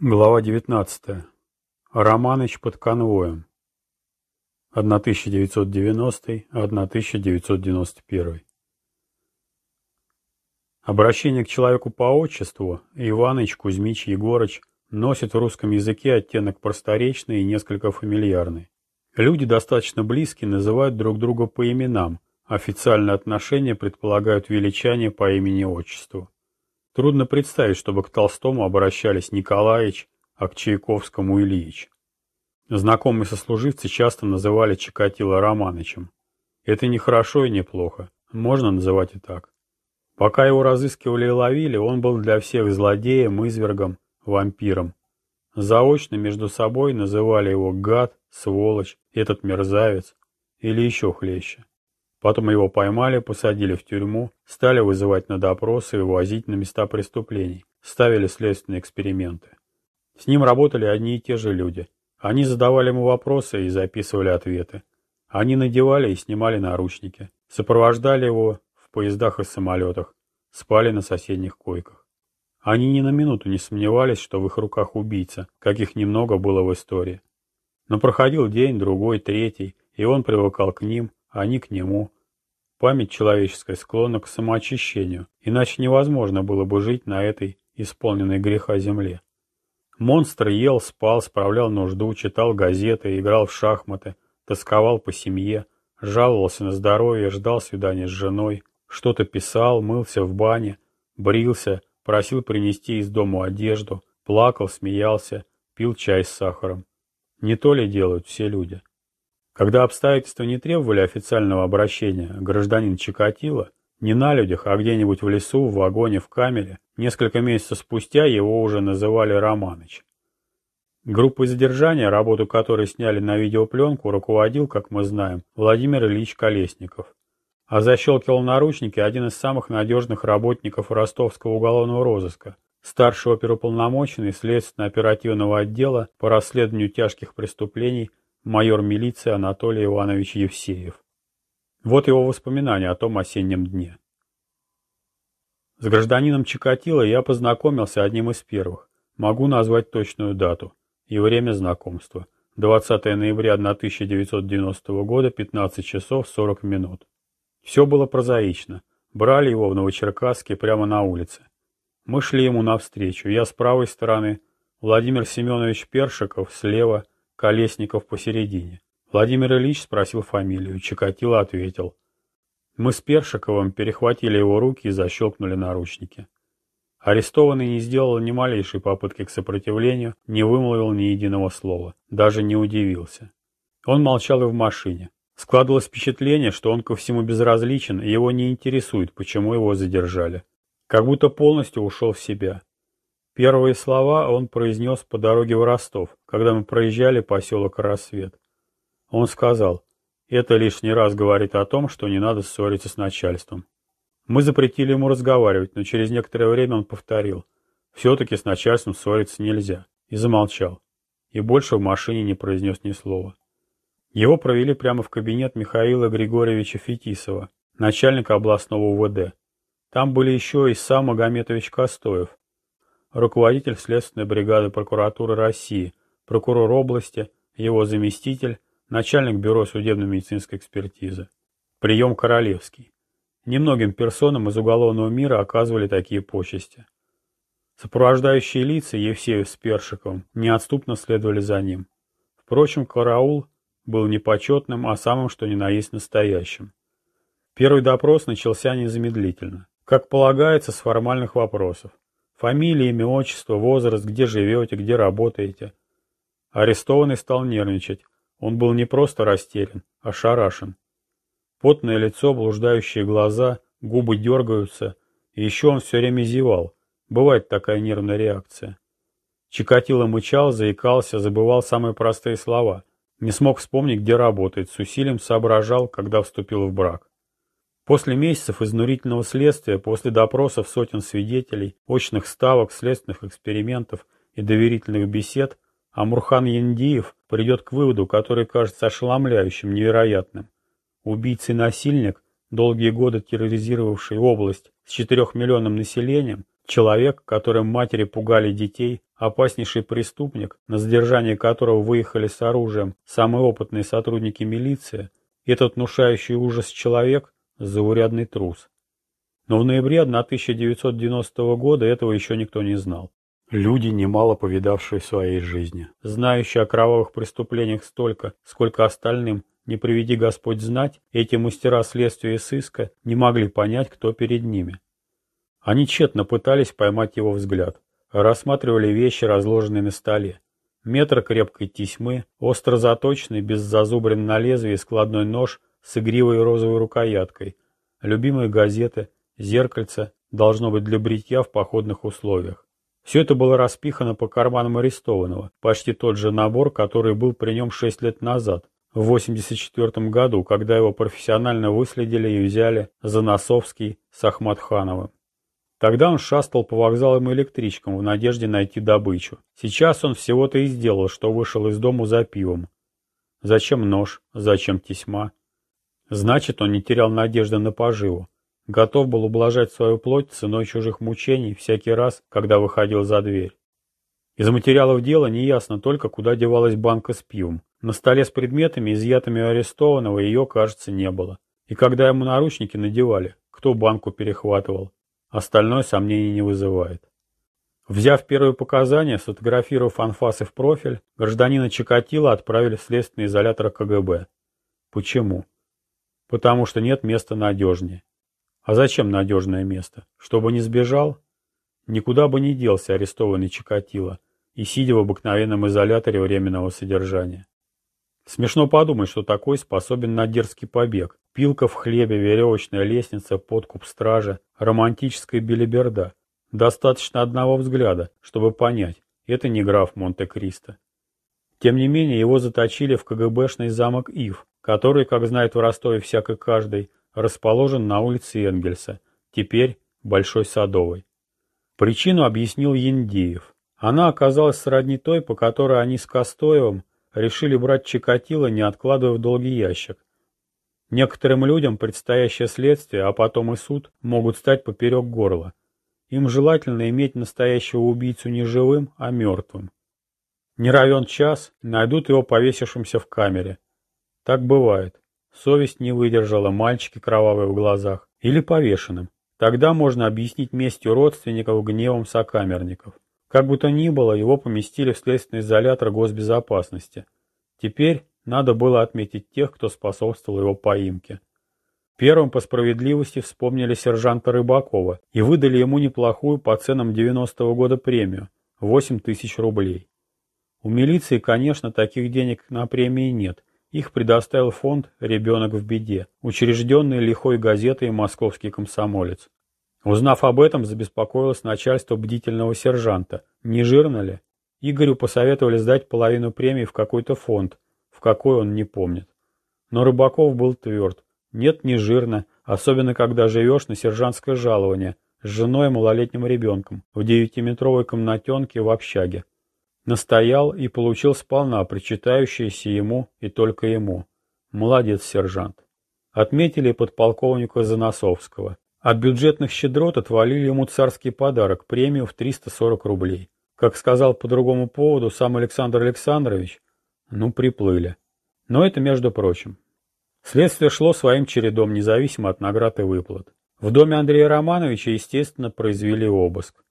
Глава 19. Романыч под конвоем. 1990-1991. Обращение к человеку по отчеству Иваныч, Кузьмич, Егорыч носит в русском языке оттенок просторечный и несколько фамильярный. Люди достаточно близкие называют друг друга по именам, официальные отношения предполагают величание по имени-отчеству. Трудно представить, чтобы к Толстому обращались Николаевич, а к Чайковскому Ильич. Знакомые сослуживцы часто называли Чикатило Романычем. Это не хорошо и не плохо, можно называть и так. Пока его разыскивали и ловили, он был для всех злодеем, извергом, вампиром. Заочно между собой называли его гад, сволочь, этот мерзавец или еще хлеще. Потом его поймали, посадили в тюрьму, стали вызывать на допросы и возить на места преступлений, ставили следственные эксперименты. С ним работали одни и те же люди. Они задавали ему вопросы и записывали ответы. Они надевали и снимали наручники, сопровождали его в поездах и самолетах, спали на соседних койках. Они ни на минуту не сомневались, что в их руках убийца, каких немного было в истории. Но проходил день, другой, третий, и он привыкал к ним, они к нему. Память человеческая склонна к самоочищению, иначе невозможно было бы жить на этой исполненной греха земле. Монстр ел, спал, справлял нужду, читал газеты, играл в шахматы, тосковал по семье, жаловался на здоровье, ждал свидания с женой, что-то писал, мылся в бане, брился, просил принести из дому одежду, плакал, смеялся, пил чай с сахаром. Не то ли делают все люди? Когда обстоятельства не требовали официального обращения, гражданин Чикатило, не на людях, а где-нибудь в лесу, в вагоне, в камере, несколько месяцев спустя его уже называли Романыч. Группой задержания, работу которой сняли на видеопленку, руководил, как мы знаем, Владимир Ильич Колесников. А защелкивал наручники один из самых надежных работников ростовского уголовного розыска, старший оперуполномоченный следственно-оперативного отдела по расследованию тяжких преступлений майор милиции Анатолий Иванович Евсеев. Вот его воспоминания о том осеннем дне. С гражданином Чикатило я познакомился одним из первых. Могу назвать точную дату и время знакомства. 20 ноября 1990 года, 15 часов 40 минут. Все было прозаично. Брали его в Новочеркасске прямо на улице. Мы шли ему навстречу. Я с правой стороны, Владимир Семенович Першиков слева – Колесников посередине. Владимир Ильич спросил фамилию, Чикатило ответил. Мы с Першиковым перехватили его руки и защелкнули наручники. Арестованный не сделал ни малейшей попытки к сопротивлению, не вымолвил ни единого слова, даже не удивился. Он молчал и в машине. Складывалось впечатление, что он ко всему безразличен, и его не интересует, почему его задержали. Как будто полностью ушел в себя. Первые слова он произнес по дороге в Ростов, когда мы проезжали поселок Рассвет. Он сказал, это лишний раз говорит о том, что не надо ссориться с начальством. Мы запретили ему разговаривать, но через некоторое время он повторил, все-таки с начальством ссориться нельзя, и замолчал. И больше в машине не произнес ни слова. Его провели прямо в кабинет Михаила Григорьевича Фетисова, начальника областного УВД. Там были еще и сам Магометович Костоев, руководитель следственной бригады прокуратуры России, прокурор области, его заместитель, начальник бюро судебно-медицинской экспертизы. Прием королевский. Немногим персонам из уголовного мира оказывали такие почести. Сопровождающие лица Евсеев с Першиковым неотступно следовали за ним. Впрочем, караул был не почетным, а самым что ни на есть настоящим. Первый допрос начался незамедлительно. Как полагается, с формальных вопросов. Фамилия, имя, отчество, возраст, где живете, где работаете. Арестованный стал нервничать. Он был не просто растерян, а шарашен. Потное лицо, блуждающие глаза, губы дергаются, и еще он все время зевал. Бывает такая нервная реакция. Чикатило мычал, заикался, забывал самые простые слова. Не смог вспомнить, где работает, с усилием соображал, когда вступил в брак. После месяцев изнурительного следствия, после допросов сотен свидетелей, очных ставок, следственных экспериментов и доверительных бесед, Амурхан Яндиев придет к выводу, который кажется ошеломляющим, невероятным. Убийца и насильник, долгие годы терроризировавший область с четырехмиллионным населением, Человек, которым матери пугали детей, опаснейший преступник, на задержание которого выехали с оружием самые опытные сотрудники милиции, этот внушающий ужас человек – заурядный трус. Но в ноябре 1990 года этого еще никто не знал. Люди, немало повидавшие в своей жизни, знающие о кровавых преступлениях столько, сколько остальным, не приведи Господь знать, эти мастера следствия и сыска не могли понять, кто перед ними. Они тщетно пытались поймать его взгляд, рассматривали вещи, разложенные на столе. Метр крепкой тесьмы, остро заточенный, без зазубрин на лезвии складной нож с игривой розовой рукояткой, любимые газеты, зеркальце, должно быть для бритья в походных условиях. Все это было распихано по карманам арестованного, почти тот же набор, который был при нем шесть лет назад, в 84 году, когда его профессионально выследили и взяли за Носовский с Ахматхановым. Тогда он шастал по вокзалам и электричкам в надежде найти добычу. Сейчас он всего-то и сделал, что вышел из дому за пивом. Зачем нож? Зачем тесьма? Значит, он не терял надежды на поживу. Готов был ублажать свою плоть ценой чужих мучений всякий раз, когда выходил за дверь. Из материалов дела неясно только, куда девалась банка с пивом. На столе с предметами, изъятыми у арестованного, ее, кажется, не было. И когда ему наручники надевали, кто банку перехватывал? Остальное сомнений не вызывает. Взяв первые показания, сфотографировав анфасы в профиль, гражданина Чикатило отправили в следственный изолятор КГБ. Почему? Потому что нет места надежнее. А зачем надежное место? Чтобы не сбежал? Никуда бы не делся арестованный Чикатило и сидя в обыкновенном изоляторе временного содержания. Смешно подумать, что такой способен на дерзкий побег. Пилка в хлебе, веревочная лестница, подкуп стража, романтическая белиберда. Достаточно одного взгляда, чтобы понять, это не граф Монте-Кристо. Тем не менее, его заточили в КГБшный замок Ив, который, как знает в Ростове всякий каждый, расположен на улице Энгельса, теперь Большой Садовой. Причину объяснил Яндеев. Она оказалась сродни той, по которой они с Костоевым решили брать Чикатило, не откладывая в долгий ящик. Некоторым людям предстоящее следствие, а потом и суд, могут стать поперек горла. Им желательно иметь настоящего убийцу не живым, а мертвым. Не равен час, найдут его повесившимся в камере. Так бывает. Совесть не выдержала, мальчики кровавые в глазах. Или повешенным. Тогда можно объяснить местью родственников гневом сокамерников. Как бы то ни было, его поместили в следственный изолятор госбезопасности. Теперь надо было отметить тех, кто способствовал его поимке. Первым по справедливости вспомнили сержанта Рыбакова и выдали ему неплохую по ценам 90-го года премию – 8 тысяч рублей. У милиции, конечно, таких денег на премии нет, их предоставил фонд «Ребенок в беде», учрежденный лихой газетой «Московский комсомолец». Узнав об этом, забеспокоилось начальство бдительного сержанта. Не жирно ли? Игорю посоветовали сдать половину премии в какой-то фонд, в какой он не помнит. Но Рыбаков был тверд. Нет, не жирно, особенно когда живешь на сержантское жалование, с женой и малолетним ребенком, в девятиметровой комнатенке в общаге. Настоял и получил сполна причитающееся ему и только ему. Молодец, сержант. Отметили подполковника Заносовского. От бюджетных щедрот отвалили ему царский подарок, премию в 340 рублей. Как сказал по другому поводу сам Александр Александрович, ну, приплыли. Но это между прочим. Следствие шло своим чередом, независимо от наград и выплат. В доме Андрея Романовича, естественно, произвели обыск.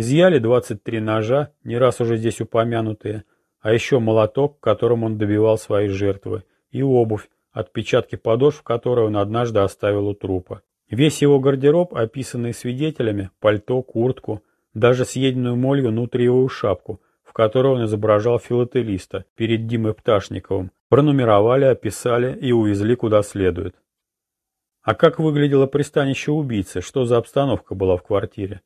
Изъяли 23 ножа, не раз уже здесь упомянутые, а еще молоток, которым он добивал своей жертвы, и обувь, отпечатки подошв которой он однажды оставил у трупа. Весь его гардероб, описанный свидетелями, пальто, куртку, даже съеденную молью нутриевую шапку, в которой он изображал филателиста перед Димой Пташниковым, пронумеровали, описали и увезли куда следует. А как выглядело пристанище убийцы, что за обстановка была в квартире?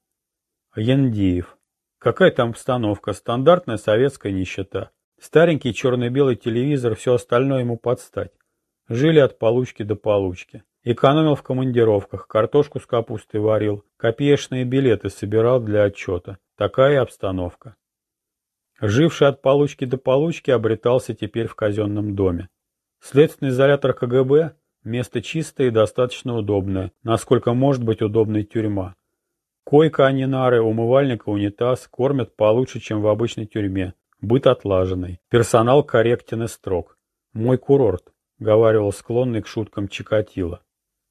Яндиев. Какая там обстановка? Стандартная советская нищета. Старенький черно-белый телевизор, все остальное ему подстать. Жили от получки до получки. Экономил в командировках, картошку с капустой варил, копеечные билеты собирал для отчета. Такая обстановка. Живший от получки до получки обретался теперь в казенном доме. Следственный изолятор КГБ – место чистое и достаточно удобное, насколько может быть удобной тюрьма. Койка, а не нары, умывальник и унитаз кормят получше, чем в обычной тюрьме. Быт отлаженный. Персонал корректен и строг. Мой курорт, говаривал склонный к шуткам Чикатило.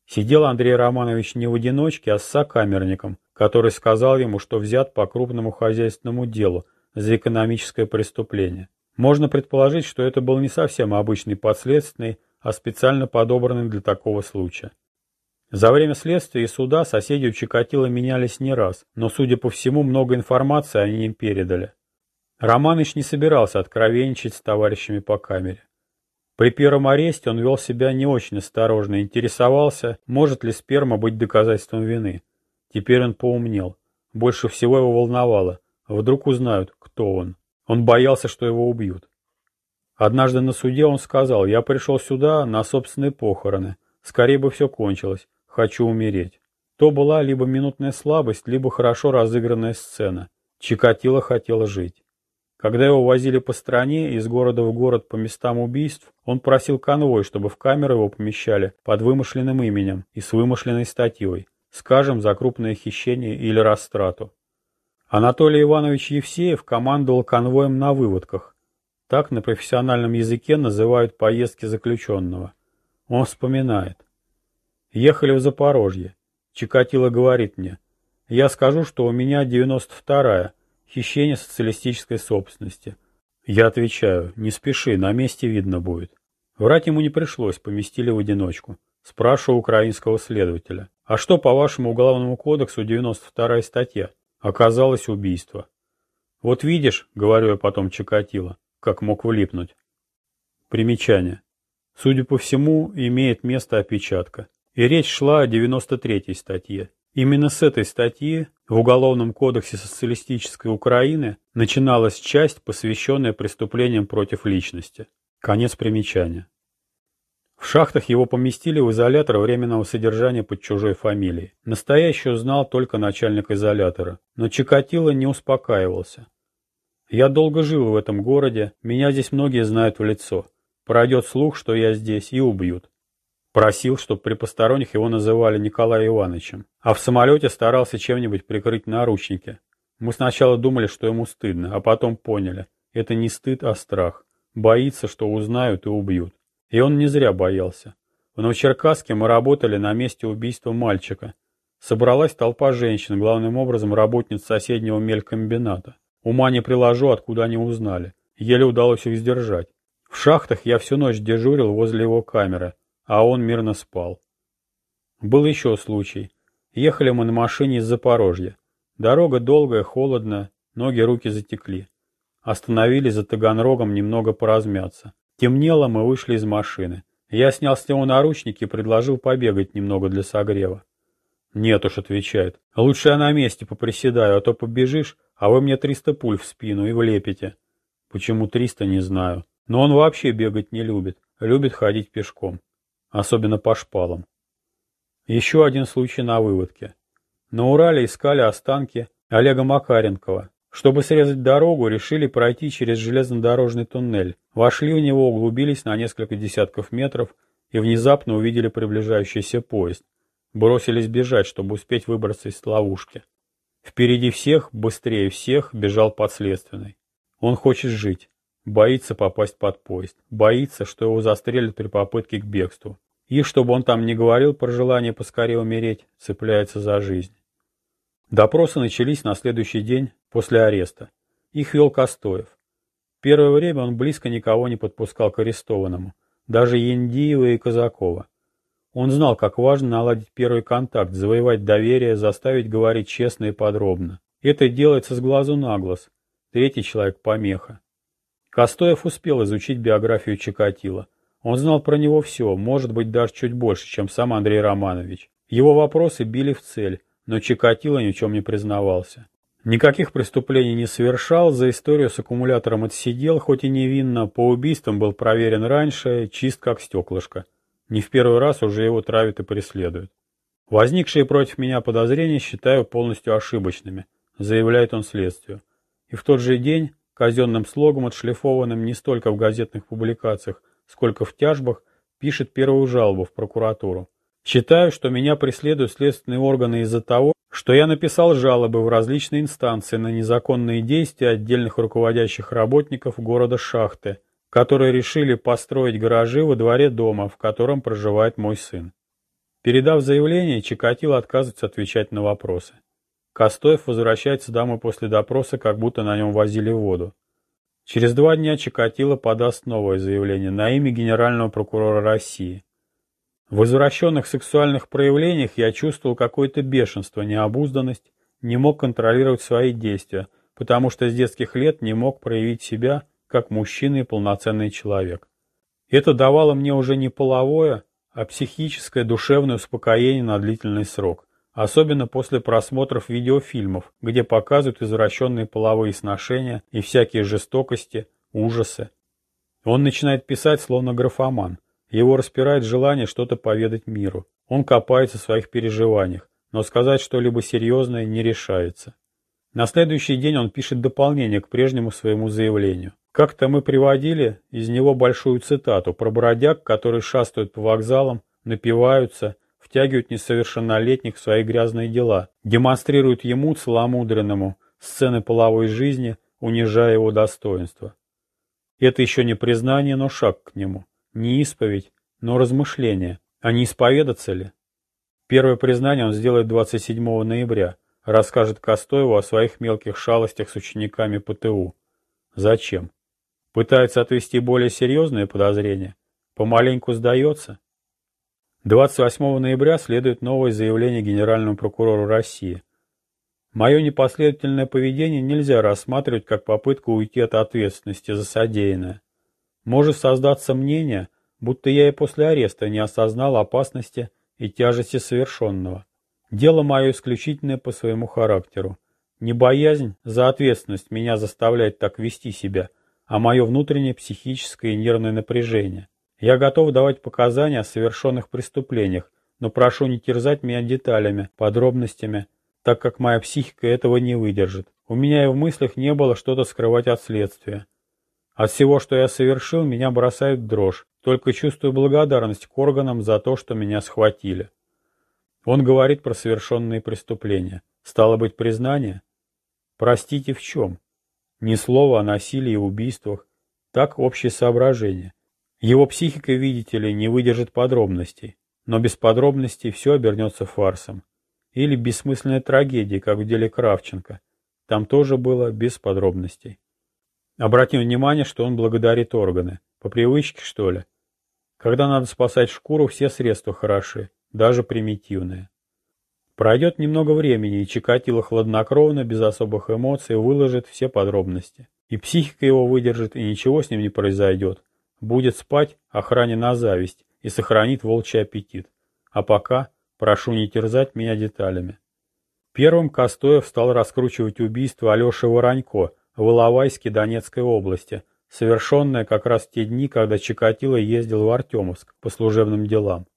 Сидел Андрей Романович не в одиночке, а с сокамерником, который сказал ему, что взят по крупному хозяйственному делу за экономическое преступление. Можно предположить, что это был не совсем обычный подследственный, а специально подобранный для такого случая. За время следствия и суда соседи у Чикатило менялись не раз, но, судя по всему, много информации они им передали. Романыч не собирался откровенничать с товарищами по камере. При первом аресте он вел себя не очень осторожно, интересовался, может ли сперма быть доказательством вины. Теперь он поумнел. Больше всего его волновало. Вдруг узнают, кто он. Он боялся, что его убьют. Однажды на суде он сказал, я пришел сюда на собственные похороны. Скорее бы все кончилось. Хочу умереть. То была либо минутная слабость, либо хорошо разыгранная сцена. Чикатило хотела жить. Когда его возили по стране, из города в город по местам убийств, он просил конвой, чтобы в камеру его помещали под вымышленным именем и с вымышленной статьей, скажем, за крупное хищение или растрату. Анатолий Иванович Евсеев командовал конвоем на выводках. Так на профессиональном языке называют поездки заключенного. Он вспоминает. Ехали в Запорожье. Чикатило говорит мне. Я скажу, что у меня 92-я, Хищение социалистической собственности. Я отвечаю, не спеши, на месте видно будет. Врать ему не пришлось, поместили в одиночку. Спрашиваю украинского следователя. А что по вашему уголовному кодексу 92 статья? Оказалось убийство. Вот видишь, говорю я потом Чикатило, как мог влипнуть. Примечание. Судя по всему, имеет место опечатка. И речь шла о 93 статье. Именно с этой статьи в Уголовном кодексе социалистической Украины начиналась часть, посвященная преступлениям против личности. Конец примечания. В шахтах его поместили в изолятор временного содержания под чужой фамилией. Настоящую знал только начальник изолятора, но Чикатило не успокаивался. «Я долго жил в этом городе, меня здесь многие знают в лицо. Пройдет слух, что я здесь, и убьют. Просил, чтобы при посторонних его называли Николаем Ивановичем, а в самолете старался чем-нибудь прикрыть наручники. Мы сначала думали, что ему стыдно, а потом поняли, это не стыд, а страх. Боится, что узнают и убьют. И он не зря боялся. В Новочеркасске мы работали на месте убийства мальчика. Собралась толпа женщин, главным образом работниц соседнего мелькомбината. Ума не приложу, откуда они узнали. Еле удалось их сдержать. В шахтах я всю ночь дежурил возле его камеры, а он мирно спал. Был еще случай. Ехали мы на машине из Запорожья. Дорога долгая, холодная, ноги, руки затекли. Остановились за Таганрогом немного поразмяться. Темнело, мы вышли из машины. Я снял с него наручники и предложил побегать немного для согрева. «Нет уж», — отвечает. «Лучше я на месте поприседаю, а то побежишь, а вы мне триста пуль в спину и влепите». Почему триста, не знаю. Но он вообще бегать не любит. Любит ходить пешком особенно по шпалам. Еще один случай на выводке. На Урале искали останки Олега Макаренкова. Чтобы срезать дорогу, решили пройти через железнодорожный туннель. Вошли в него, углубились на несколько десятков метров и внезапно увидели приближающийся поезд. Бросились бежать, чтобы успеть выбраться из ловушки. Впереди всех, быстрее всех, бежал подследственный. Он хочет жить. Боится попасть под поезд. Боится, что его застрелят при попытке к бегству. И, чтобы он там не говорил про желание поскорее умереть, цепляется за жизнь. Допросы начались на следующий день после ареста. Их вел Костоев. Первое время он близко никого не подпускал к арестованному, даже Яндиева и Казакова. Он знал, как важно наладить первый контакт, завоевать доверие, заставить говорить честно и подробно. Это делается с глазу на глаз. Третий человек – помеха. Костоев успел изучить биографию Чикатило. Он знал про него все, может быть, даже чуть больше, чем сам Андрей Романович. Его вопросы били в цель, но Чикатило ни в чем не признавался. Никаких преступлений не совершал, за историю с аккумулятором отсидел, хоть и невинно, по убийствам был проверен раньше, чист как стеклышко. Не в первый раз уже его травят и преследуют. Возникшие против меня подозрения считаю полностью ошибочными, заявляет он следствию. И в тот же день казенным слогом, отшлифованным не столько в газетных публикациях, сколько в тяжбах, пишет первую жалобу в прокуратуру. Считаю, что меня преследуют следственные органы из-за того, что я написал жалобы в различные инстанции на незаконные действия отдельных руководящих работников города Шахты, которые решили построить гаражи во дворе дома, в котором проживает мой сын. Передав заявление, Чикатило отказывается отвечать на вопросы. Костоев возвращается домой после допроса, как будто на нем возили воду. Через два дня Чикатило подаст новое заявление на имя генерального прокурора России. В извращенных сексуальных проявлениях я чувствовал какое-то бешенство, необузданность, не мог контролировать свои действия, потому что с детских лет не мог проявить себя как мужчина и полноценный человек. Это давало мне уже не половое, а психическое душевное успокоение на длительный срок, особенно после просмотров видеофильмов, где показывают извращенные половые сношения и всякие жестокости, ужасы. Он начинает писать словно графоман – его распирает желание что-то поведать миру. Он копается в своих переживаниях, но сказать что-либо серьезное не решается. На следующий день он пишет дополнение к прежнему своему заявлению. Как-то мы приводили из него большую цитату про бродяг, которые шастают по вокзалам, напиваются, втягивают несовершеннолетних в свои грязные дела, демонстрируют ему, целомудренному, сцены половой жизни, унижая его достоинство. Это еще не признание, но шаг к нему. Не исповедь, но размышление. А не исповедаться ли? Первое признание он сделает 27 ноября. Расскажет Костоеву о своих мелких шалостях с учениками ПТУ. Зачем? Пытается отвести более серьезные подозрения? Помаленьку сдается? 28 ноября следует новое заявление генеральному прокурору России. Мое непоследовательное поведение нельзя рассматривать как попытку уйти от ответственности за содеянное. Может создаться мнение, будто я и после ареста не осознал опасности и тяжести совершенного. Дело мое исключительное по своему характеру. Не боязнь за ответственность меня заставляет так вести себя, а мое внутреннее психическое и нервное напряжение. Я готов давать показания о совершенных преступлениях, но прошу не терзать меня деталями, подробностями, так как моя психика этого не выдержит. У меня и в мыслях не было что-то скрывать от следствия. От всего, что я совершил, меня бросает дрожь, только чувствую благодарность к органам за то, что меня схватили. Он говорит про совершенные преступления. Стало быть, признание? Простите, в чем? Ни слова о насилии и убийствах. Так общее соображение. Его психика, видите ли, не выдержит подробностей. Но без подробностей все обернется фарсом. Или бессмысленной трагедией, как в деле Кравченко. Там тоже было без подробностей. Обратим внимание, что он благодарит органы. По привычке, что ли? Когда надо спасать шкуру, все средства хороши, даже примитивные. Пройдет немного времени, и Чикатило хладнокровно, без особых эмоций, выложит все подробности. И психика его выдержит, и ничего с ним не произойдет. Будет спать, охране на зависть, и сохранит волчий аппетит. А пока прошу не терзать меня деталями. Первым Костоев стал раскручивать убийство Алеши Воронько, в Иловайске Донецкой области, совершенное как раз в те дни, когда Чикатило ездил в Артемовск по служебным делам.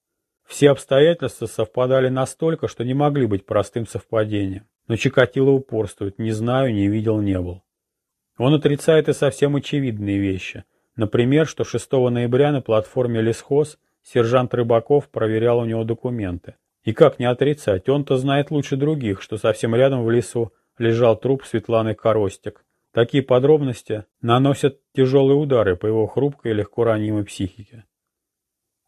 Все обстоятельства совпадали настолько, что не могли быть простым совпадением. Но Чикатило упорствует, не знаю, не видел, не был. Он отрицает и совсем очевидные вещи. Например, что 6 ноября на платформе «Лесхоз» сержант Рыбаков проверял у него документы. И как не отрицать, он-то знает лучше других, что совсем рядом в лесу лежал труп Светланы Коростик, Такие подробности наносят тяжелые удары по его хрупкой и легко ранимой психике.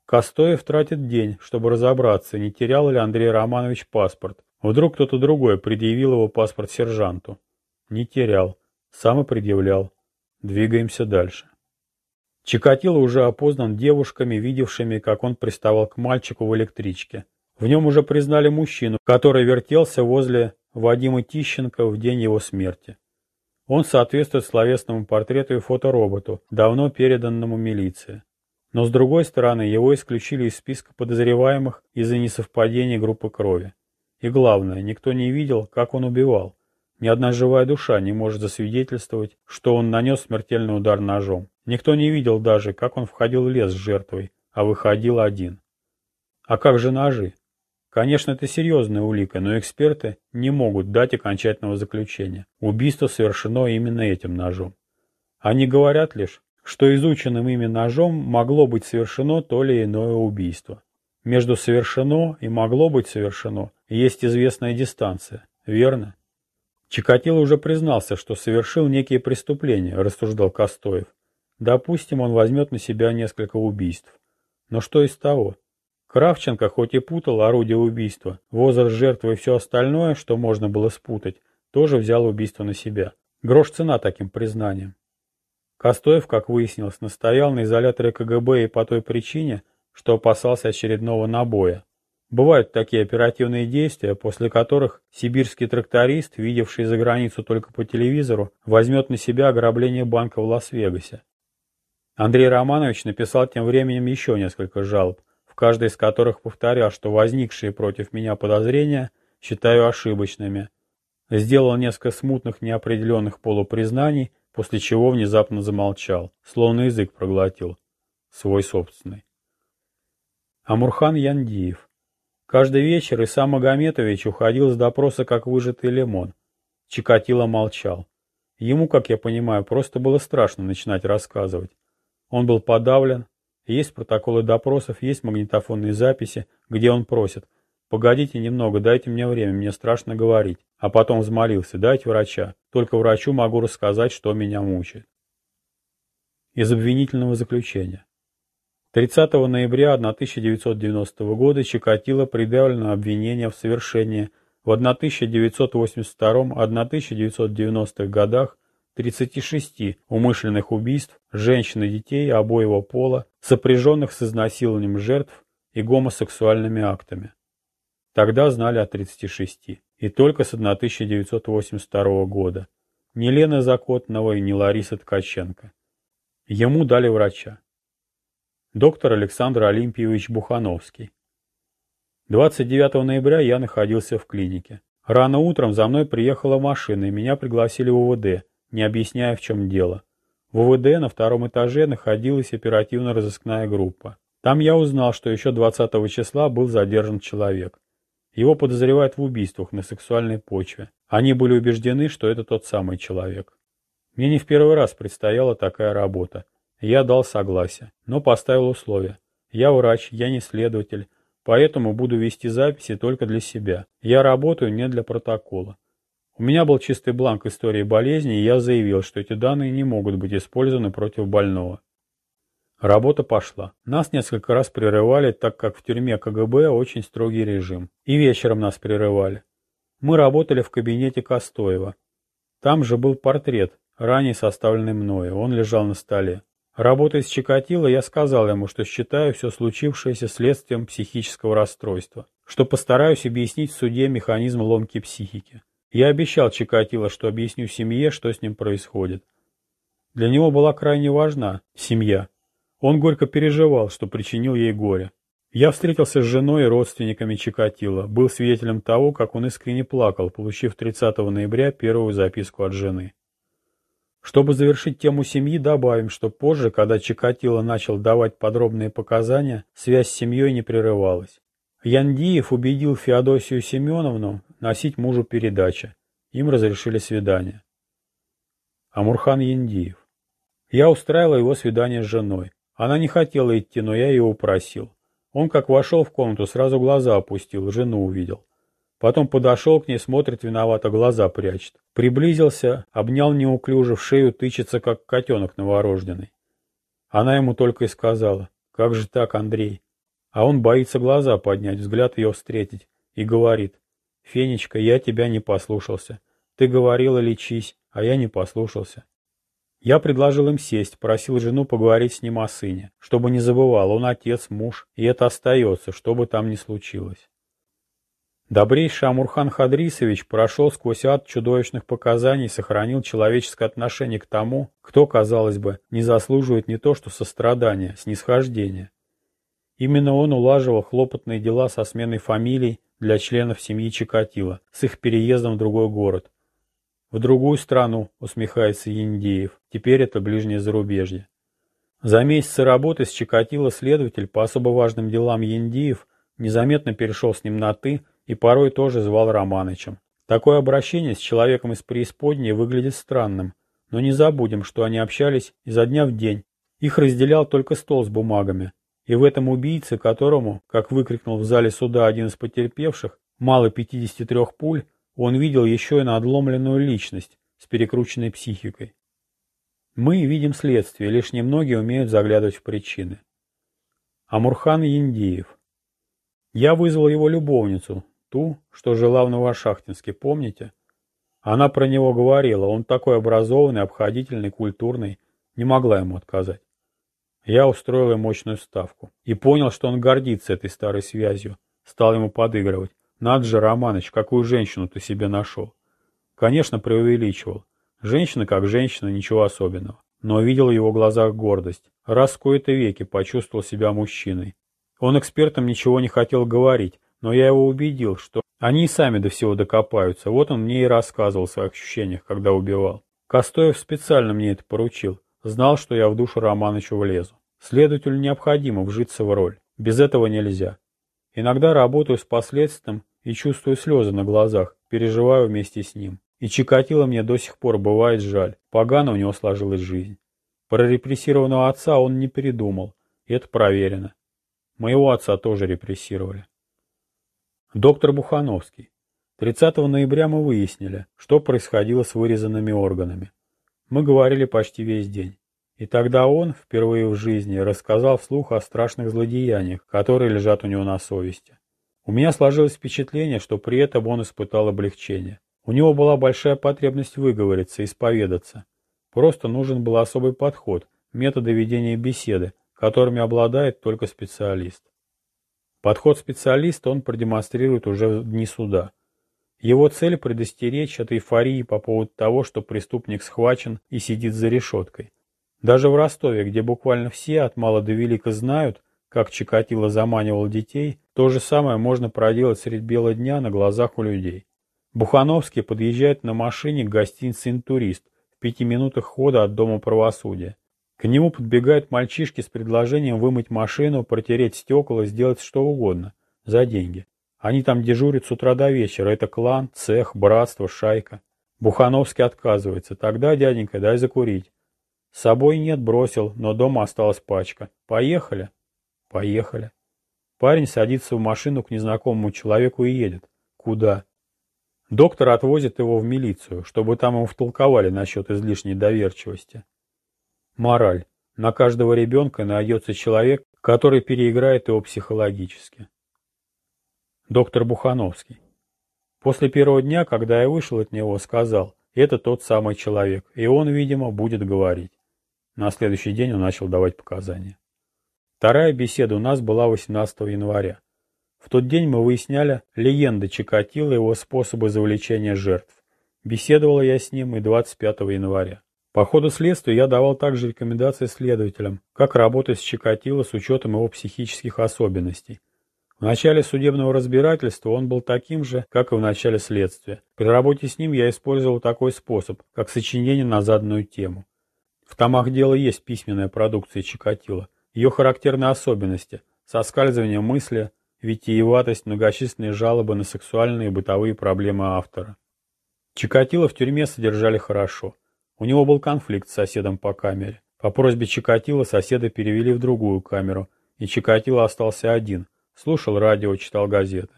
Костоев тратит день, чтобы разобраться, не терял ли Андрей Романович паспорт. Вдруг кто-то другой предъявил его паспорт сержанту. Не терял. Сам и предъявлял. Двигаемся дальше. Чикатило уже опознан девушками, видевшими, как он приставал к мальчику в электричке. В нем уже признали мужчину, который вертелся возле Вадима Тищенко в день его смерти. Он соответствует словесному портрету и фотороботу, давно переданному милиции. Но с другой стороны, его исключили из списка подозреваемых из-за несовпадения группы крови. И главное, никто не видел, как он убивал. Ни одна живая душа не может засвидетельствовать, что он нанес смертельный удар ножом. Никто не видел даже, как он входил в лес с жертвой, а выходил один. А как же ножи? Конечно, это серьезная улика, но эксперты не могут дать окончательного заключения. Убийство совершено именно этим ножом. Они говорят лишь, что изученным ими ножом могло быть совершено то или иное убийство. Между совершено и могло быть совершено есть известная дистанция, верно? Чикатило уже признался, что совершил некие преступления, рассуждал Костоев. Допустим, он возьмет на себя несколько убийств. Но что из того? Кравченко хоть и путал орудие убийства, возраст жертвы и все остальное, что можно было спутать, тоже взял убийство на себя. Грош цена таким признанием. Костоев, как выяснилось, настоял на изоляторе КГБ и по той причине, что опасался очередного набоя. Бывают такие оперативные действия, после которых сибирский тракторист, видевший за границу только по телевизору, возьмет на себя ограбление банка в Лас-Вегасе. Андрей Романович написал тем временем еще несколько жалоб, в каждой из которых повторял, что возникшие против меня подозрения считаю ошибочными. Сделал несколько смутных неопределенных полупризнаний, после чего внезапно замолчал, словно язык проглотил, свой собственный. Амурхан Яндиев Каждый вечер Иса Магометович уходил с допроса как выжатый лимон. Чикатило молчал. Ему, как я понимаю, просто было страшно начинать рассказывать. Он был подавлен. Есть протоколы допросов, есть магнитофонные записи, где он просит «Погодите немного, дайте мне время, мне страшно говорить». А потом взмолился «Дайте врача, только врачу могу рассказать, что меня мучает». Из обвинительного заключения. 30 ноября 1990 года Чикатило предъявлено обвинение в совершении в 1982-1990 годах 36 умышленных убийств женщин и детей обоего пола, сопряженных с изнасилованием жертв и гомосексуальными актами. Тогда знали о 36, и только с 1982 года. Ни Лены Закотного и ни Ларисы Ткаченко. Ему дали врача доктор Александр Олимпиевич Бухановский. 29 ноября я находился в клинике. Рано утром за мной приехала машина и меня пригласили в УВД, не объясняя в чем дело. В УВД на втором этаже находилась оперативно-розыскная группа. Там я узнал, что еще 20 числа был задержан человек. Его подозревают в убийствах на сексуальной почве. Они были убеждены, что это тот самый человек. Мне не в первый раз предстояла такая работа. Я дал согласие, но поставил условия. Я врач, я не следователь, поэтому буду вести записи только для себя. Я работаю не для протокола. У меня был чистый бланк истории болезни, и я заявил, что эти данные не могут быть использованы против больного. Работа пошла. Нас несколько раз прерывали, так как в тюрьме КГБ очень строгий режим. И вечером нас прерывали. Мы работали в кабинете Костоева. Там же был портрет, ранее составленный мною. Он лежал на столе. Работая с Чикатило, я сказал ему, что считаю все случившееся следствием психического расстройства, что постараюсь объяснить в суде механизм ломки психики. Я обещал Чикатило, что объясню семье, что с ним происходит. Для него была крайне важна семья. Он горько переживал, что причинил ей горе. Я встретился с женой и родственниками Чикатило, был свидетелем того, как он искренне плакал, получив 30 ноября первую записку от жены. Чтобы завершить тему семьи, добавим, что позже, когда Чикатило начал давать подробные показания, связь с семьей не прерывалась. Яндиев убедил Феодосию Семеновну носить мужу передачи. Им разрешили свидание. Амурхан Яндиев. Я устраивал его свидание с женой. Она не хотела идти, но я его упросил. Он, как вошел в комнату, сразу глаза опустил, жену увидел. Потом подошел к ней, смотрит виновато, глаза прячет. Приблизился, обнял неуклюже, в шею тычется, как котенок новорожденный. Она ему только и сказала, как же так, Андрей? А он боится глаза поднять, взгляд ее встретить, и говорит, Фенечка, я тебя не послушался. Ты говорила, лечись, а я не послушался. Я предложил им сесть, просил жену поговорить с ним о сыне, чтобы не забывал, он отец, муж, и это остается, что бы там ни случилось. Добрейший Амурхан Хадрисович прошел сквозь ад чудовищных показаний и сохранил человеческое отношение к тому, кто, казалось бы, не заслуживает не то что сострадания, снисхождения. Именно он улаживал хлопотные дела со сменой фамилий для членов семьи Чикатило, с их переездом в другой город. В другую страну, усмехается Индеев, теперь это ближнее зарубежье. За месяцы работы с Чикатило следователь по особо важным делам Яндиев незаметно перешел с ним на «ты», и порой тоже звал Романычем. Такое обращение с человеком из преисподней выглядит странным, но не забудем, что они общались изо дня в день. Их разделял только стол с бумагами. И в этом убийце, которому, как выкрикнул в зале суда один из потерпевших, мало 53 пуль, он видел еще и надломленную личность с перекрученной психикой. Мы видим следствие, лишь немногие умеют заглядывать в причины. Амурхан Яндиев. Я вызвал его любовницу, ту, что жила в Новошахтинске, помните? Она про него говорила, он такой образованный, обходительный, культурный, не могла ему отказать. Я устроил ей мощную ставку и понял, что он гордится этой старой связью. Стал ему подыгрывать. Над же, Романыч, какую женщину ты себе нашел? Конечно, преувеличивал. Женщина как женщина, ничего особенного. Но видел в его глазах гордость. Раз в кои-то веки почувствовал себя мужчиной. Он экспертам ничего не хотел говорить, но я его убедил, что они и сами до всего докопаются. Вот он мне и рассказывал о своих ощущениях, когда убивал. Костоев специально мне это поручил. Знал, что я в душу Романычу влезу. Следователю необходимо вжиться в роль. Без этого нельзя. Иногда работаю с последствием и чувствую слезы на глазах, переживаю вместе с ним. И Чикатило мне до сих пор бывает жаль. Погано у него сложилась жизнь. Про репрессированного отца он не передумал. И это проверено. Моего отца тоже репрессировали. Доктор Бухановский. 30 ноября мы выяснили, что происходило с вырезанными органами. Мы говорили почти весь день. И тогда он, впервые в жизни, рассказал вслух о страшных злодеяниях, которые лежат у него на совести. У меня сложилось впечатление, что при этом он испытал облегчение. У него была большая потребность выговориться, исповедаться. Просто нужен был особый подход, методы ведения беседы, которыми обладает только специалист. Подход специалиста он продемонстрирует уже в дни суда. Его цель – предостеречь от эйфории по поводу того, что преступник схвачен и сидит за решеткой. Даже в Ростове, где буквально все от мала до велика знают, как Чикатило заманивал детей, то же самое можно проделать средь бела дня на глазах у людей. Бухановский подъезжает на машине к гостинице «Интурист» в пяти минутах хода от Дома правосудия. К нему подбегают мальчишки с предложением вымыть машину, протереть стекла, сделать что угодно. За деньги. Они там дежурят с утра до вечера. Это клан, цех, братство, шайка. Бухановский отказывается. Тогда, дяденька, дай закурить. С собой нет, бросил, но дома осталась пачка. Поехали? Поехали. Парень садится в машину к незнакомому человеку и едет. Куда? Доктор отвозит его в милицию, чтобы там ему втолковали насчет излишней доверчивости. Мораль. На каждого ребенка найдется человек, который переиграет его психологически. Доктор Бухановский. После первого дня, когда я вышел от него, сказал, это тот самый человек, и он, видимо, будет говорить. На следующий день он начал давать показания. Вторая беседа у нас была 18 января. В тот день мы выясняли легенды Чикатило и его способы завлечения жертв. Беседовала я с ним и 25 января. По ходу следствия я давал также рекомендации следователям, как работать с Чикатило с учетом его психических особенностей. В начале судебного разбирательства он был таким же, как и в начале следствия. При работе с ним я использовал такой способ, как сочинение на заданную тему. В томах дела есть письменная продукция Чикатило, ее характерные особенности, соскальзывание мысли, витиеватость, многочисленные жалобы на сексуальные и бытовые проблемы автора. Чикатило в тюрьме содержали хорошо. У него был конфликт с соседом по камере. По просьбе Чикатило соседа перевели в другую камеру, и Чикатило остался один, слушал радио, читал газеты.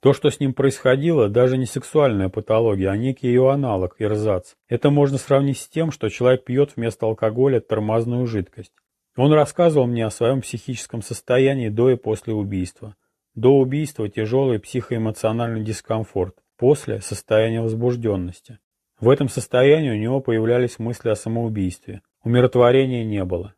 То, что с ним происходило, даже не сексуальная патология, а некий ее аналог, ирзац. Это можно сравнить с тем, что человек пьет вместо алкоголя тормозную жидкость. Он рассказывал мне о своем психическом состоянии до и после убийства. До убийства тяжелый психоэмоциональный дискомфорт, после – состояние возбужденности. В этом состоянии у него появлялись мысли о самоубийстве. Умиротворения не было.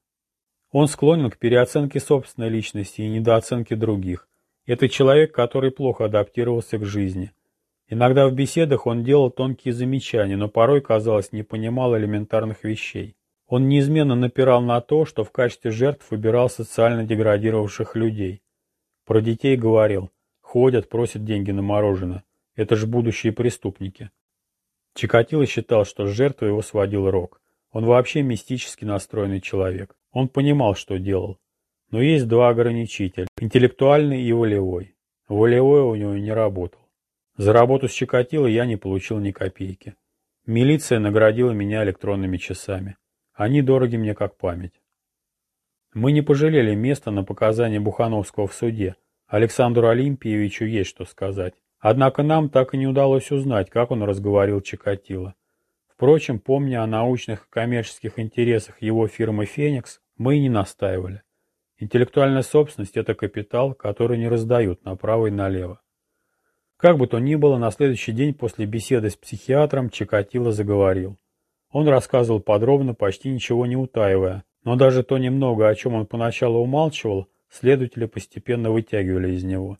Он склонен к переоценке собственной личности и недооценке других. Это человек, который плохо адаптировался к жизни. Иногда в беседах он делал тонкие замечания, но порой, казалось, не понимал элементарных вещей. Он неизменно напирал на то, что в качестве жертв выбирал социально деградировавших людей. Про детей говорил. Ходят, просят деньги на мороженое. Это же будущие преступники. Чикатило считал, что с жертвой его сводил Рок. Он вообще мистически настроенный человек. Он понимал, что делал. Но есть два ограничителя – интеллектуальный и волевой. Волевой у него не работал. За работу с Чикатило я не получил ни копейки. Милиция наградила меня электронными часами. Они дороги мне как память. Мы не пожалели места на показания Бухановского в суде. Александру Олимпиевичу есть что сказать. Однако нам так и не удалось узнать, как он разговорил Чикатило. Впрочем, помня о научных и коммерческих интересах его фирмы «Феникс», мы и не настаивали. Интеллектуальная собственность – это капитал, который не раздают направо и налево. Как бы то ни было, на следующий день после беседы с психиатром Чикатило заговорил. Он рассказывал подробно, почти ничего не утаивая, но даже то немного, о чем он поначалу умалчивал, следователи постепенно вытягивали из него.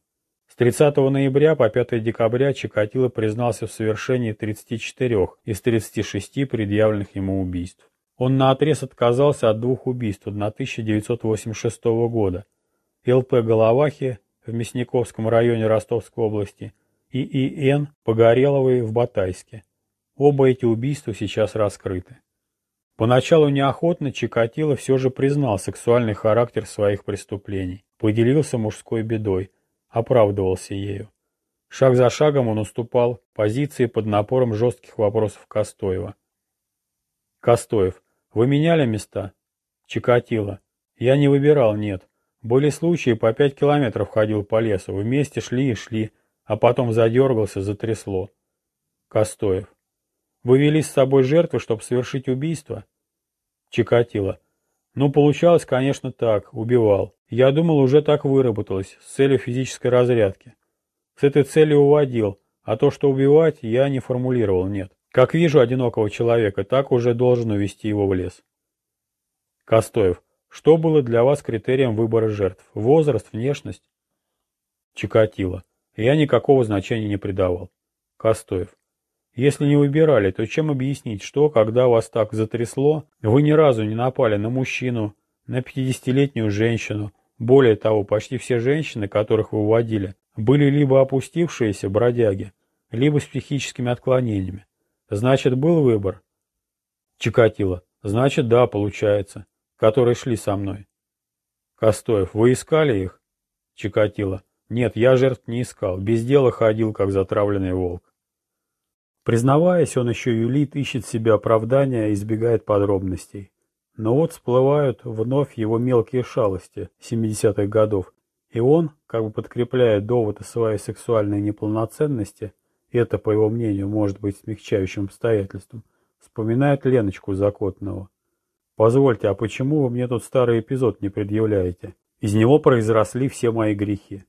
С 30 ноября по 5 декабря Чикатило признался в совершении 34 из 36 предъявленных ему убийств. Он наотрез отказался от двух убийств 1986 года. ЛП Головахи в Мясниковском районе Ростовской области и И.Н. Погореловой в Батайске. Оба эти убийства сейчас раскрыты. Поначалу неохотно Чикатило все же признал сексуальный характер своих преступлений, поделился мужской бедой, оправдывался ею. Шаг за шагом он уступал позиции под напором жестких вопросов Костоева. Костоев. Вы меняли места? Чикатило. Я не выбирал, нет. Были случаи, по пять километров ходил по лесу, вместе шли и шли, а потом задергался, затрясло. Костоев. Вы вели с собой жертву, чтобы совершить убийство? Чикатило. Ну, получалось, конечно, так, убивал. Я думал, уже так выработалось, с целью физической разрядки. С этой целью уводил, а то, что убивать, я не формулировал, нет. Как вижу одинокого человека, так уже должен увести его в лес. Костоев. Что было для вас критерием выбора жертв? Возраст, внешность? Чикатило. Я никакого значения не придавал. Костоев. Если не выбирали, то чем объяснить, что, когда вас так затрясло, вы ни разу не напали на мужчину, на 50-летнюю женщину. Более того, почти все женщины, которых вы уводили, были либо опустившиеся бродяги, либо с психическими отклонениями. Значит, был выбор? Чикатило. Значит, да, получается. Которые шли со мной. Костоев. Вы искали их? Чикатило. Нет, я жертв не искал. Без дела ходил, как затравленный волк. Признаваясь, он еще юлит, ищет себе оправдания, избегает подробностей. Но вот всплывают вновь его мелкие шалости 70-х годов, и он, как бы подкрепляя довод о своей сексуальной неполноценности, это, по его мнению, может быть смягчающим обстоятельством, вспоминает Леночку Закотного. «Позвольте, а почему вы мне тут старый эпизод не предъявляете? Из него произросли все мои грехи.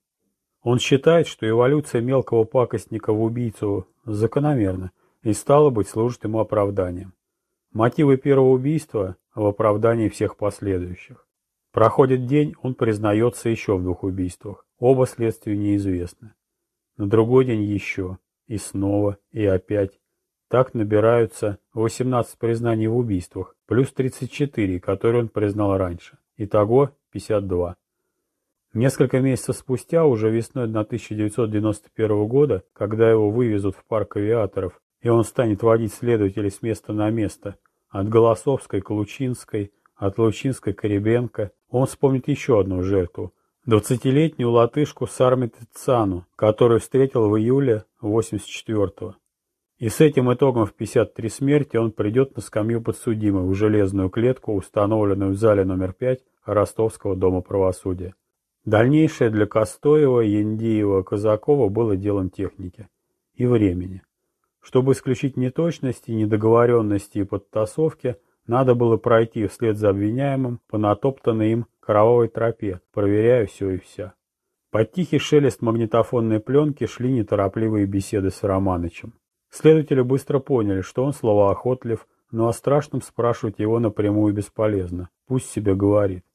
Он считает, что эволюция мелкого пакостника в убийцу закономерна и, стало быть, служит ему оправданием. Мотивы первого убийства в оправдании всех последующих. Проходит день, он признается еще в двух убийствах. Оба следствию неизвестны. На другой день еще. И снова, и опять. Так набираются 18 признаний в убийствах, плюс 34, которые он признал раньше. Итого 52. Несколько месяцев спустя, уже весной 1991 года, когда его вывезут в парк авиаторов, и он станет водить следователей с места на место, от Голосовской к Лучинской, от Лучинской к Ребенко, он вспомнит еще одну жертву, двадцатилетнюю латышку Сарми Цану, которую встретил в июле 84-го. И с этим итогом в 53 смерти он придет на скамью подсудимых в железную клетку, установленную в зале номер 5 Ростовского дома правосудия. Дальнейшее для Костоева, Яндиева, Казакова было делом техники и времени. Чтобы исключить неточности, недоговоренности и подтасовки, надо было пройти вслед за обвиняемым по натоптанной им кровавой тропе, проверяя все и вся. Под тихий шелест магнитофонной пленки шли неторопливые беседы с Романычем. Следователи быстро поняли, что он словоохотлив, но о страшном спрашивать его напрямую бесполезно. Пусть себе говорит.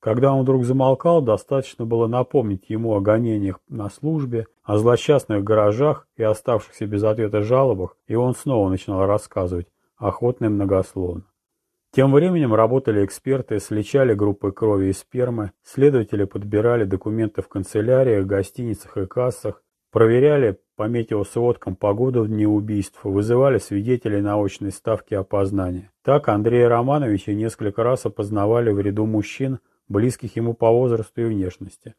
Когда он вдруг замолкал, достаточно было напомнить ему о гонениях на службе, о злосчастных гаражах и оставшихся без ответа жалобах, и он снова начинал рассказывать, охотно и многословно. Тем временем работали эксперты, сличали группы крови и спермы, следователи подбирали документы в канцеляриях, гостиницах и кассах, проверяли по метеосводкам погоду в дни убийств, вызывали свидетелей на очной ставки опознания. Так Андрея Романовича несколько раз опознавали в ряду мужчин, близких ему по возрасту и внешности.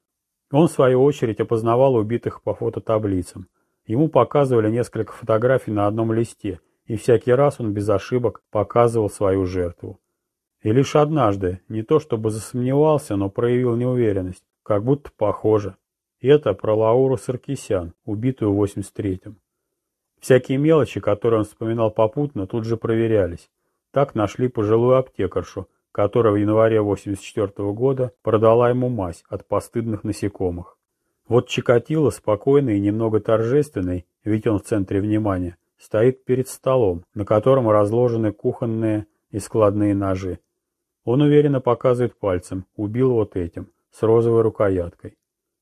Он, в свою очередь, опознавал убитых по фототаблицам. Ему показывали несколько фотографий на одном листе, и всякий раз он без ошибок показывал свою жертву. И лишь однажды, не то чтобы засомневался, но проявил неуверенность, как будто похоже. Это про Лауру Саркисян, убитую в 83-м. Всякие мелочи, которые он вспоминал попутно, тут же проверялись. Так нашли пожилую аптекаршу, которая в январе 84 -го года продала ему мазь от постыдных насекомых. Вот Чикатило, спокойный и немного торжественный, ведь он в центре внимания, стоит перед столом, на котором разложены кухонные и складные ножи. Он уверенно показывает пальцем, убил вот этим, с розовой рукояткой.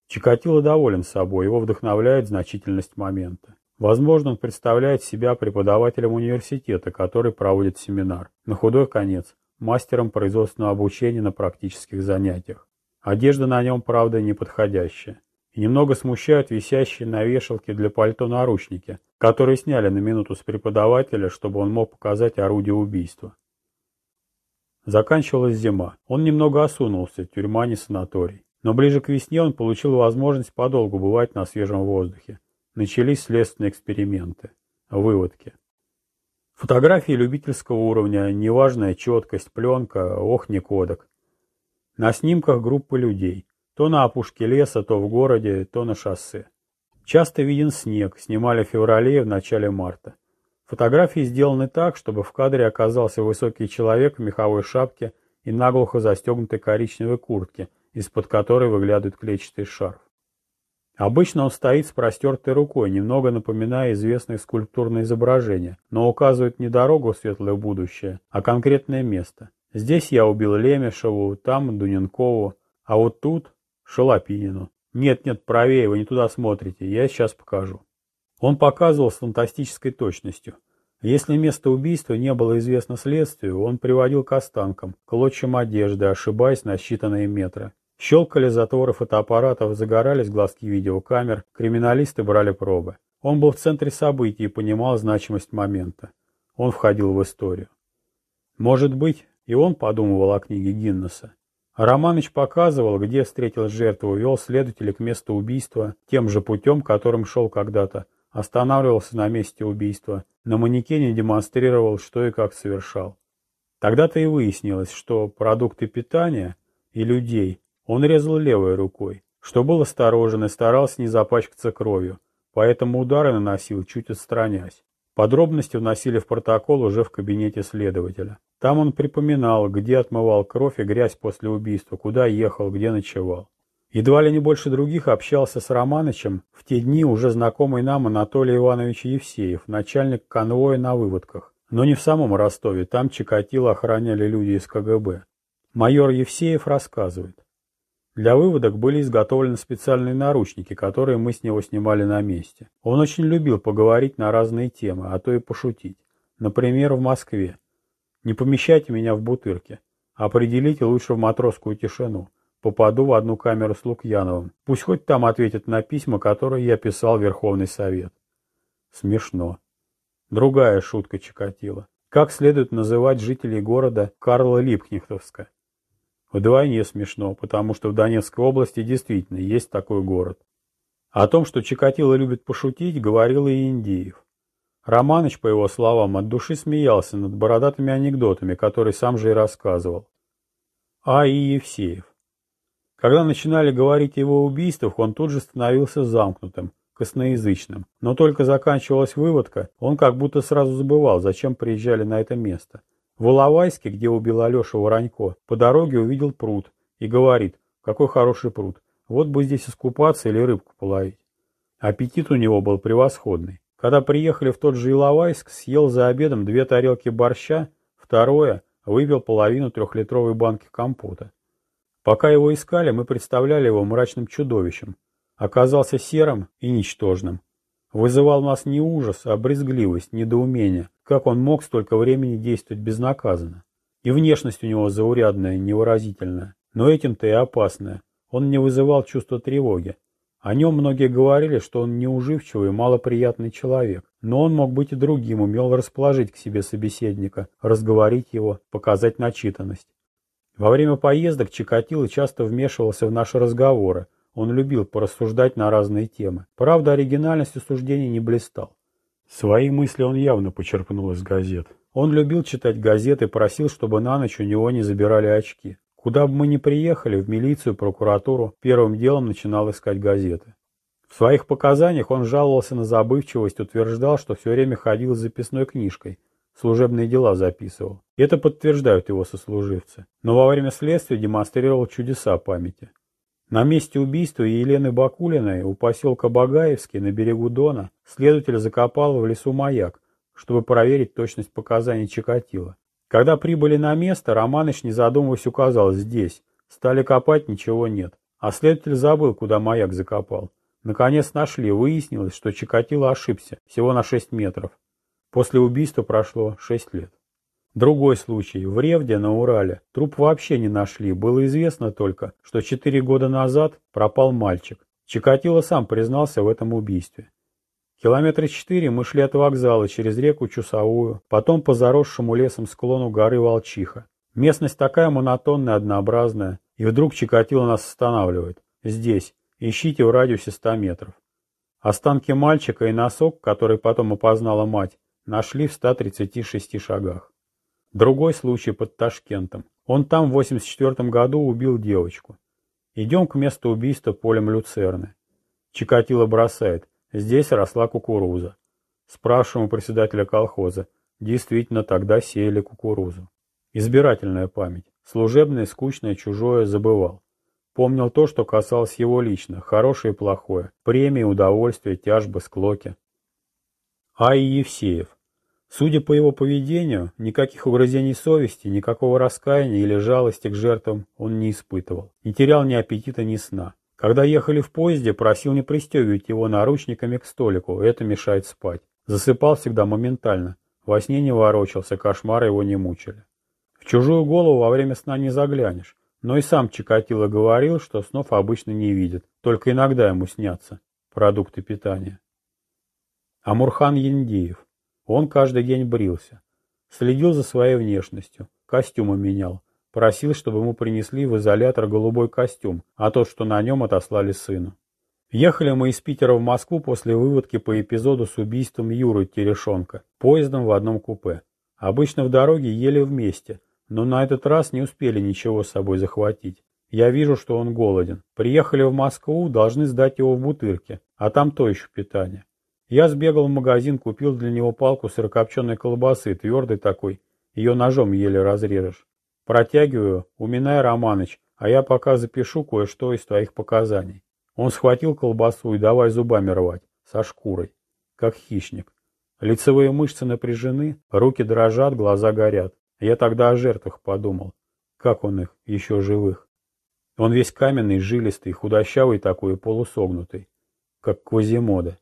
Чикатило доволен собой, его вдохновляет значительность момента. Возможно, он представляет себя преподавателем университета, который проводит семинар. На худой конец, мастером производственного обучения на практических занятиях. Одежда на нем, правда, неподходящая. И немного смущают висящие на вешалке для пальто наручники, которые сняли на минуту с преподавателя, чтобы он мог показать орудие убийства. Заканчивалась зима. Он немного осунулся, тюрьма не санаторий. Но ближе к весне он получил возможность подолгу бывать на свежем воздухе. Начались следственные эксперименты. Выводки. Фотографии любительского уровня, неважная четкость, пленка, ох, не кодек. На снимках группы людей. То на опушке леса, то в городе, то на шоссе. Часто виден снег, снимали в феврале и в начале марта. Фотографии сделаны так, чтобы в кадре оказался высокий человек в меховой шапке и наглухо застегнутой коричневой куртке, из-под которой выглядывает клетчатый шарф. Обычно он стоит с простертой рукой, немного напоминая известное скульптурное изображение, но указывает не дорогу в светлое будущее, а конкретное место. Здесь я убил Лемешеву, там Дуненкову, а вот тут Шалопинину. Нет-нет, правее, вы не туда смотрите, я сейчас покажу. Он показывал с фантастической точностью. Если место убийства не было известно следствию, он приводил к останкам, клочьям одежды, ошибаясь на считанные метры. Щелкали затворы фотоаппаратов, загорались глазки видеокамер, криминалисты брали пробы. Он был в центре событий и понимал значимость момента. Он входил в историю. Может быть, и он подумывал о книге Гиннесса. Романыч показывал, где встретил жертву, вел следователя к месту убийства тем же путем, которым шел когда-то, останавливался на месте убийства, на манекене демонстрировал, что и как совершал. Тогда-то и выяснилось, что продукты питания и людей он резал левой рукой, что был осторожен и старался не запачкаться кровью, поэтому удары наносил, чуть отстраняясь. Подробности вносили в протокол уже в кабинете следователя. Там он припоминал, где отмывал кровь и грязь после убийства, куда ехал, где ночевал. Едва ли не больше других общался с Романычем в те дни уже знакомый нам Анатолий Иванович Евсеев, начальник конвоя на выводках. Но не в самом Ростове, там Чикатило охраняли люди из КГБ. Майор Евсеев рассказывает. Для выводок были изготовлены специальные наручники, которые мы с него снимали на месте. Он очень любил поговорить на разные темы, а то и пошутить. Например, в Москве. Не помещайте меня в бутырке. Определите лучше в матросскую тишину. Попаду в одну камеру с Лукьяновым. Пусть хоть там ответят на письма, которые я писал в Верховный Совет. Смешно. Другая шутка Чикатила. Как следует называть жителей города Карла Липкнехтовска? Вдвойне смешно, потому что в Донецкой области действительно есть такой город. О том, что Чикатило любит пошутить, говорил и Индиев. Романыч, по его словам, от души смеялся над бородатыми анекдотами, которые сам же и рассказывал. А и Евсеев. Когда начинали говорить о его убийствах, он тут же становился замкнутым, косноязычным. Но только заканчивалась выводка, он как будто сразу забывал, зачем приезжали на это место. В Иловайске, где убил Алеша Воронько, по дороге увидел пруд и говорит, какой хороший пруд, вот бы здесь искупаться или рыбку половить. Аппетит у него был превосходный. Когда приехали в тот же Иловайск, съел за обедом две тарелки борща, второе – выпил половину трехлитровой банки компота. Пока его искали, мы представляли его мрачным чудовищем. Оказался серым и ничтожным. Вызывал нас не ужас, а брезгливость, недоумение, как он мог столько времени действовать безнаказанно? И внешность у него заурядная, невыразительная. Но этим-то и опасная. Он не вызывал чувства тревоги. О нем многие говорили, что он неуживчивый, малоприятный человек. Но он мог быть и другим, умел расположить к себе собеседника, разговорить его, показать начитанность. Во время поездок Чикатило часто вмешивался в наши разговоры. Он любил порассуждать на разные темы. Правда, оригинальностью суждений не блистал. Свои мысли он явно почерпнул из газет. Он любил читать газеты и просил, чтобы на ночь у него не забирали очки. Куда бы мы ни приехали, в милицию, прокуратуру, первым делом начинал искать газеты. В своих показаниях он жаловался на забывчивость, утверждал, что все время ходил с записной книжкой, служебные дела записывал. Это подтверждают его сослуживцы. Но во время следствия демонстрировал чудеса памяти. На месте убийства Елены Бакулиной у поселка Багаевский на берегу Дона следователь закопал в лесу маяк, чтобы проверить точность показаний Чикатила. Когда прибыли на место, Романыч, не задумываясь, указал «здесь». Стали копать, ничего нет. А следователь забыл, куда маяк закопал. Наконец нашли, выяснилось, что Чикатило ошибся, всего на 6 метров. После убийства прошло 6 лет. Другой случай. В Ревде на Урале труп вообще не нашли. Было известно только, что 4 года назад пропал мальчик. Чикатило сам признался в этом убийстве. Километра четыре мы шли от вокзала через реку Чусовую, потом по заросшему лесом склону горы Волчиха. Местность такая монотонная, однообразная, и вдруг Чикатило нас останавливает. Здесь. Ищите в радиусе 100 метров. Останки мальчика и носок, который потом опознала мать, нашли в 136 шагах. Другой случай под Ташкентом. Он там в 84 году убил девочку. Идем к месту убийства полем Люцерны. Чикатило бросает. Здесь росла кукуруза. Спрашиваем у председателя колхоза. Действительно, тогда сеяли кукурузу. Избирательная память. Служебное, скучное, чужое забывал. Помнил то, что касалось его лично, хорошее и плохое. Премии, удовольствия, тяжбы, склоки. Ай Евсеев. Судя по его поведению, никаких угрызений совести, никакого раскаяния или жалости к жертвам он не испытывал. Не терял ни аппетита, ни сна. Когда ехали в поезде, просил не пристегивать его наручниками к столику, это мешает спать. Засыпал всегда моментально. Во сне не ворочался, кошмары его не мучили. В чужую голову во время сна не заглянешь. Но и сам Чикатило говорил, что снов обычно не видит, только иногда ему снятся продукты питания. Амурхан Яндеев. Он каждый день брился. Следил за своей внешностью, костюмы менял. Просил, чтобы ему принесли в изолятор голубой костюм, а тот, что на нем, отослали сыну. Ехали мы из Питера в Москву после выводки по эпизоду с убийством Юры Терешонка, поездом в одном купе. Обычно в дороге ели вместе, но на этот раз не успели ничего с собой захватить. Я вижу, что он голоден. Приехали в Москву, должны сдать его в бутырке, а там то еще питание. Я сбегал в магазин, купил для него палку сырокопченой колбасы, твердой такой. Ее ножом еле разрежешь. Протягиваю, уминай, Романыч, а я пока запишу кое-что из твоих показаний. Он схватил колбасу и давай зубами рвать, со шкурой, как хищник. Лицевые мышцы напряжены, руки дрожат, глаза горят. Я тогда о жертвах подумал. Как он их, еще живых? Он весь каменный, жилистый, худощавый такой полусогнутый, как Квазимода.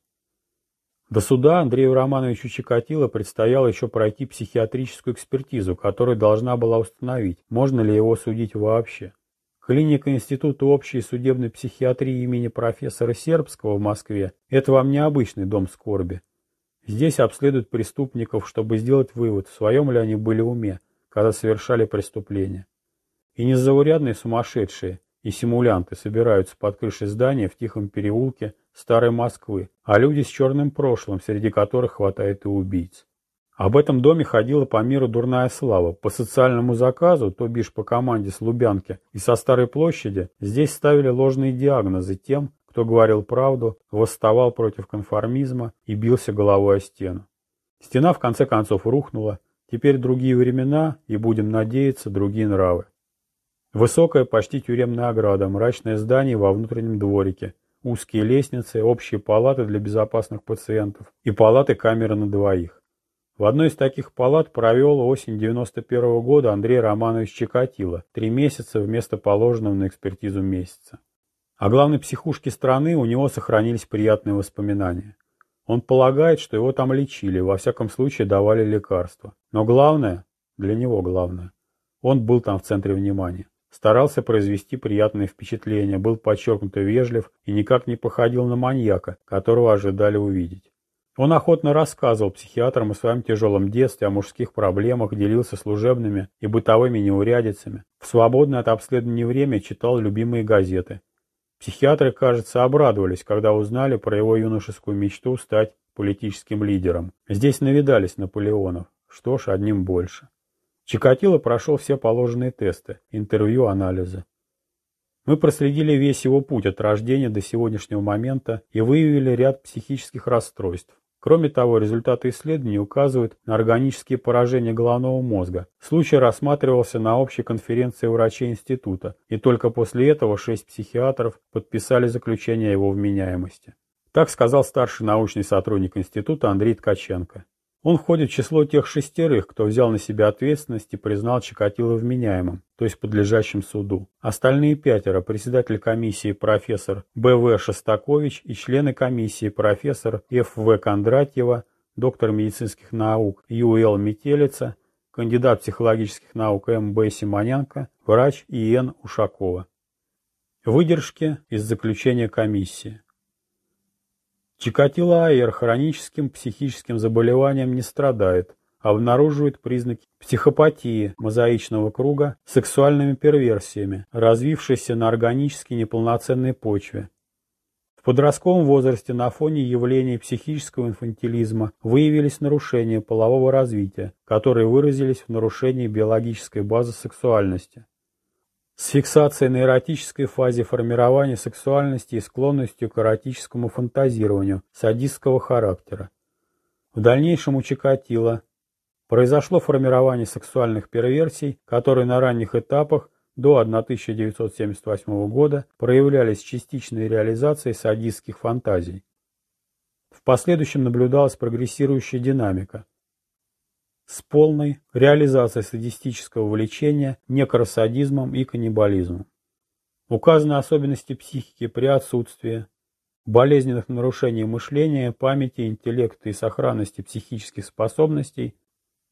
До суда Андрею Романовичу Чикатило предстояло еще пройти психиатрическую экспертизу, которая должна была установить, можно ли его судить вообще. Клиника Института общей судебной психиатрии имени профессора Сербского в Москве – это вам не обычный дом скорби. Здесь обследуют преступников, чтобы сделать вывод, в своем ли они были уме, когда совершали преступление. И не заурядные сумасшедшие и симулянты собираются под крышей здания в тихом переулке – старой Москвы, а люди с черным прошлым, среди которых хватает и убийц. Об этом доме ходила по миру дурная слава. По социальному заказу, то бишь по команде с Лубянки и со Старой площади, здесь ставили ложные диагнозы тем, кто говорил правду, восставал против конформизма и бился головой о стену. Стена в конце концов рухнула, теперь другие времена и, будем надеяться, другие нравы. Высокая, почти тюремная ограда, мрачное здание во внутреннем дворике – узкие лестницы, общие палаты для безопасных пациентов и палаты камеры на двоих. В одной из таких палат провел осень 91 -го года Андрей Романович Чикатило, три месяца вместо положенного на экспертизу месяца. О главной психушке страны у него сохранились приятные воспоминания. Он полагает, что его там лечили, во всяком случае давали лекарства. Но главное, для него главное, он был там в центре внимания. Старался произвести приятное впечатление, был подчеркнуто вежлив и никак не походил на маньяка, которого ожидали увидеть. Он охотно рассказывал психиатрам о своем тяжелом детстве, о мужских проблемах, делился служебными и бытовыми неурядицами. В свободное от обследования время читал любимые газеты. Психиатры, кажется, обрадовались, когда узнали про его юношескую мечту стать политическим лидером. Здесь навидались Наполеонов. Что ж, одним больше. Чикатило прошел все положенные тесты, интервью, анализы. Мы проследили весь его путь от рождения до сегодняшнего момента и выявили ряд психических расстройств. Кроме того, результаты исследований указывают на органические поражения головного мозга. Случай рассматривался на общей конференции врачей института, и только после этого шесть психиатров подписали заключение о его вменяемости. Так сказал старший научный сотрудник института Андрей Ткаченко. Он входит в число тех шестерых, кто взял на себя ответственность и признал Чикатило вменяемым, то есть подлежащим суду. Остальные пятеро – председатель комиссии профессор Б.В. Шостакович и члены комиссии профессор Ф.В. Кондратьева, доктор медицинских наук Ю.Л. Метелица, кандидат психологических наук М.Б. Симоненко, врач И.Н. Ушакова. Выдержки из заключения комиссии. Чикатило Айер хроническим психическим заболеванием не страдает, обнаруживает признаки психопатии мозаичного круга сексуальными перверсиями, развившейся на органически неполноценной почве. В подростковом возрасте на фоне явлений психического инфантилизма выявились нарушения полового развития, которые выразились в нарушении биологической базы сексуальности с фиксацией на эротической фазе формирования сексуальности и склонностью к эротическому фантазированию садистского характера. В дальнейшем у Чикатило произошло формирование сексуальных перверсий, которые на ранних этапах до 1978 года проявлялись частичной реализацией садистских фантазий. В последующем наблюдалась прогрессирующая динамика, с полной реализацией садистического влечения некросадизмом и каннибализмом. Указаны особенности психики при отсутствии болезненных нарушений мышления, памяти, интеллекта и сохранности психических способностей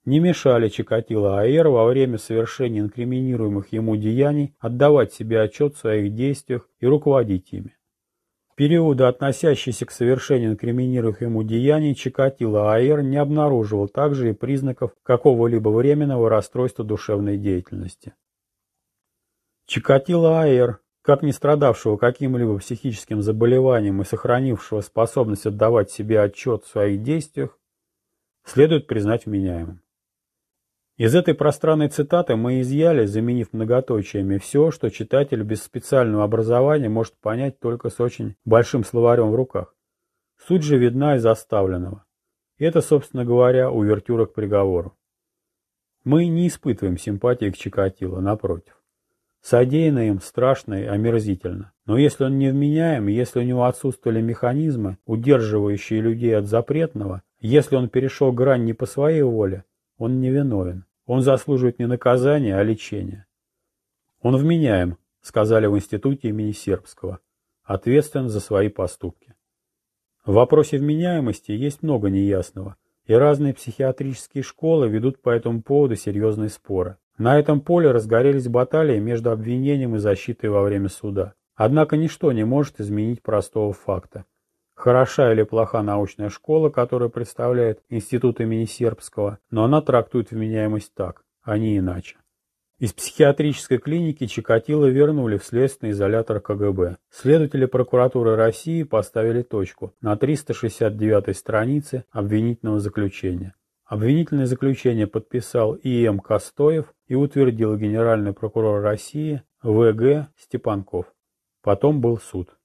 не мешали Чикатило Аэр во время совершения инкриминируемых ему деяний отдавать себе отчет в своих действиях и руководить ими периоды, относящиеся к совершению инкриминируемых ему деяний, Чикатило АР не обнаруживал также и признаков какого-либо временного расстройства душевной деятельности. Чикатило АР, как не страдавшего каким-либо психическим заболеванием и сохранившего способность отдавать себе отчет в своих действиях, следует признать вменяемым. Из этой пространной цитаты мы изъяли, заменив многоточиями, все, что читатель без специального образования может понять только с очень большим словарем в руках. Суть же видна из оставленного. Это, собственно говоря, увертюра к приговору. Мы не испытываем симпатии к Чикатило, напротив. Содеянное им страшно и омерзительно. Но если он невменяем, если у него отсутствовали механизмы, удерживающие людей от запретного, если он перешел грань не по своей воле, он невиновен. Он заслуживает не наказания, а лечения. Он вменяем, сказали в институте имени Сербского, ответственен за свои поступки. В вопросе вменяемости есть много неясного, и разные психиатрические школы ведут по этому поводу серьезные споры. На этом поле разгорелись баталии между обвинением и защитой во время суда. Однако ничто не может изменить простого факта. Хороша или плоха научная школа, которая представляет институт имени Сербского, но она трактует вменяемость так, а не иначе. Из психиатрической клиники Чикатило вернули в следственный изолятор КГБ. Следователи прокуратуры России поставили точку на 369 странице обвинительного заключения. Обвинительное заключение подписал И.М. Костоев и утвердил генеральный прокурор России В.Г. Степанков. Потом был суд.